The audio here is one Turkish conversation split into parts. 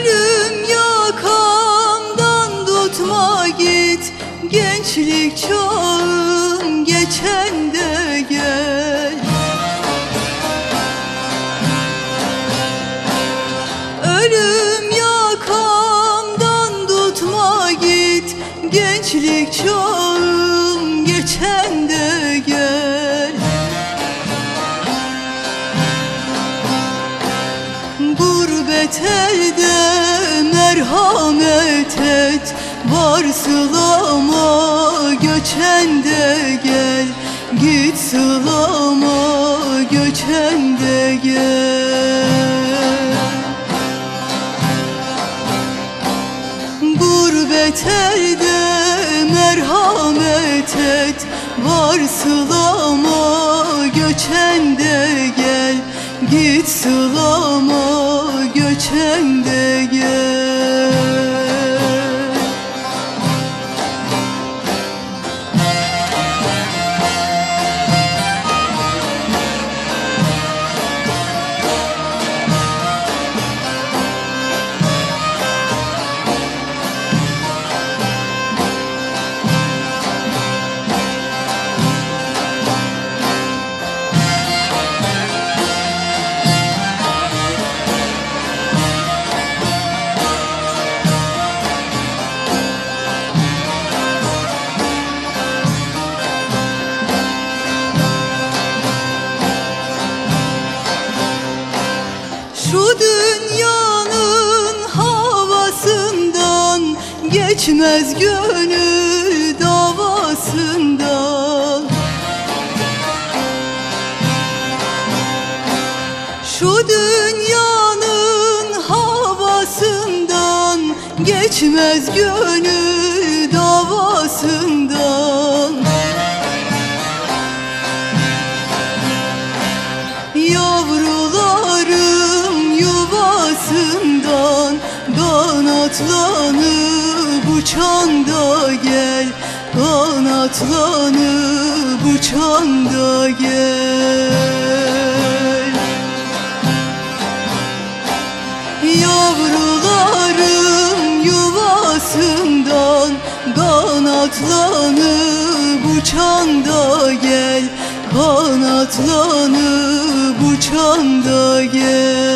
Ölüm yakamdan tutma git. Gençlik çağım geçen de gel Ölüm yakamdan tutma git. Gençlik çağım geçen de gel Gurbet elde merhamet et. Varsılama göçen de gel. Git sılama göçen de gel. Gurbet elde merhamet et. Varsılama göçen de gel Git sılama göçen de gel Geçmez gönül davasından Şu dünyanın havasından Geçmez gönül davasından. Yavrularım yuvasından Kanatlanıp uçan da gel. Kanatlanıp uçan da gel. Yavrularım yuvasından Kanatlanıp uçan da gel. Kanatlanıp uçan da gel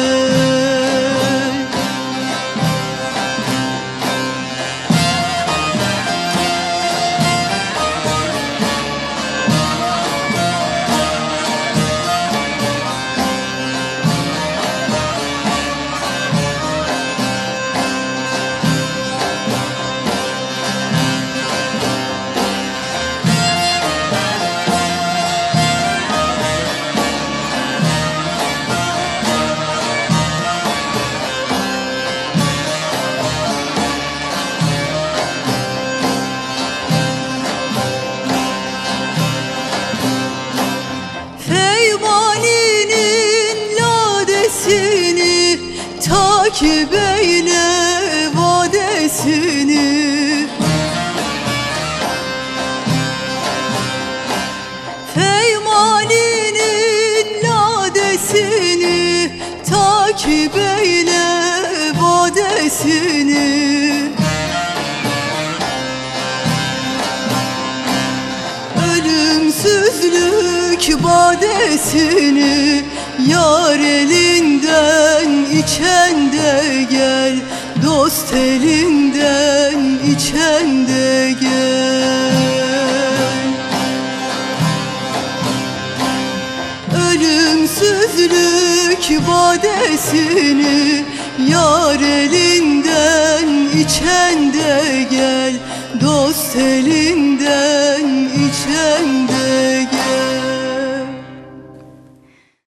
Takip eyle vadesini? Feymani'nin ladesini Takip eyle vadesini? Ölümsüzlük badesini Yar elinden içen Dost elinden içen de gel. Ölümsüzlük badesini Yar elinden içen de gel. Dost elinden